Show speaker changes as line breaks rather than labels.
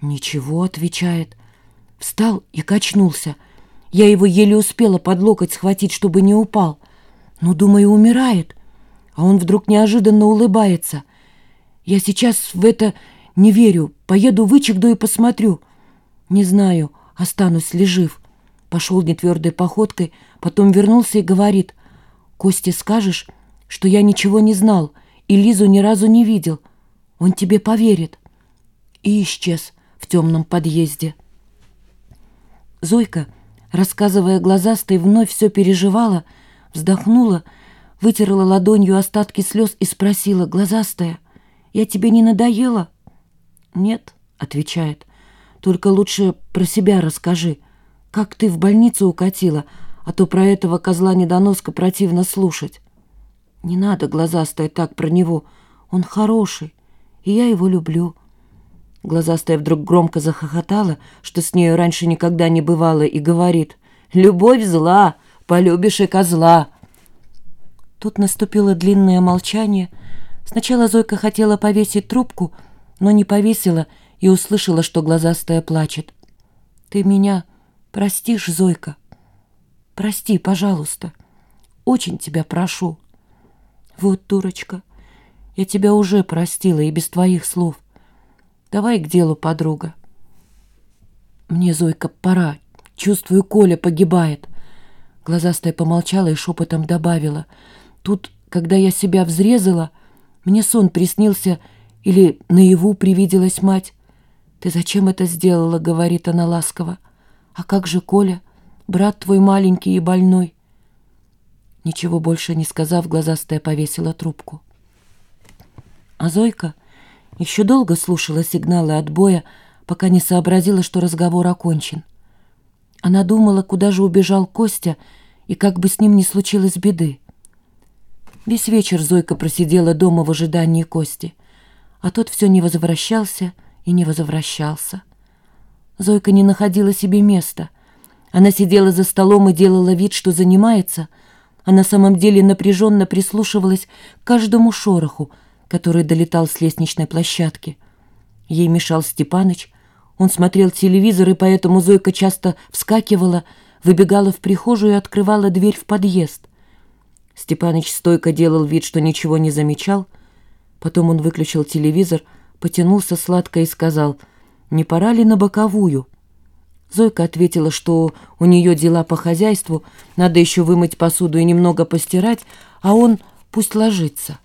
«Ничего», — отвечает. Встал и качнулся. Я его еле успела под локоть схватить, чтобы не упал. Ну, думаю, умирает. А он вдруг неожиданно улыбается. Я сейчас в это не верю. Поеду вычегду и посмотрю. Не знаю, останусь ли жив. Пошел нетвердой походкой, потом вернулся и говорит. Косте скажешь, что я ничего не знал и Лизу ни разу не видел. Он тебе поверит. И исчез в темном подъезде. Зойка, рассказывая глазастой, вновь все переживала, вздохнула, вытерла ладонью остатки слез и спросила, «Глазастая, я тебе не надоела?» «Нет», — отвечает, — «только лучше про себя расскажи. Как ты в больницу укатила, а то про этого козла-недоноска противно слушать». «Не надо, глазастая, так про него. Он хороший, и я его люблю». Глазастая вдруг громко захохотала, что с нею раньше никогда не бывало, и говорит, «Любовь зла, полюбишь и козла». Тут наступило длинное молчание. Сначала Зойка хотела повесить трубку, но не повесила и услышала, что глазастая плачет. «Ты меня простишь, Зойка? Прости, пожалуйста. Очень тебя прошу». «Вот, дурочка, я тебя уже простила и без твоих слов». Давай к делу, подруга. Мне, Зойка, пора. Чувствую, Коля погибает. Глазастая помолчала и шепотом добавила. Тут, когда я себя взрезала, мне сон приснился или наяву привиделась мать. «Ты зачем это сделала?» — говорит она ласково. «А как же Коля? Брат твой маленький и больной». Ничего больше не сказав, глазастая повесила трубку. А Зойка еще долго слушала сигналы отбоя, пока не сообразила, что разговор окончен. Она думала, куда же убежал Костя и как бы с ним не случилось беды. Весь вечер Зойка просидела дома в ожидании Кости, а тот все не возвращался и не возвращался. Зойка не находила себе места. Она сидела за столом и делала вид, что занимается, а на самом деле напряженно прислушивалась к каждому шороху, который долетал с лестничной площадки. Ей мешал Степаныч. Он смотрел телевизор, и поэтому Зойка часто вскакивала, выбегала в прихожую и открывала дверь в подъезд. Степаныч стойко делал вид, что ничего не замечал. Потом он выключил телевизор, потянулся сладко и сказал, «Не пора ли на боковую?» Зойка ответила, что у нее дела по хозяйству, надо еще вымыть посуду и немного постирать, а он пусть ложится.